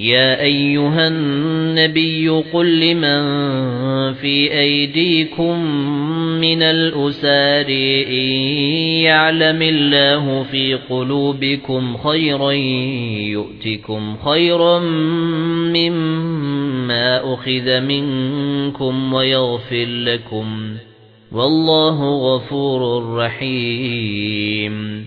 يا أيها النبي قل لمن في أيديكم من الأسار إن يعلم الله في قلوبكم خيرا يؤتكم خيرا مما أخذ منكم ويغفر لكم. والله غفور رحيم.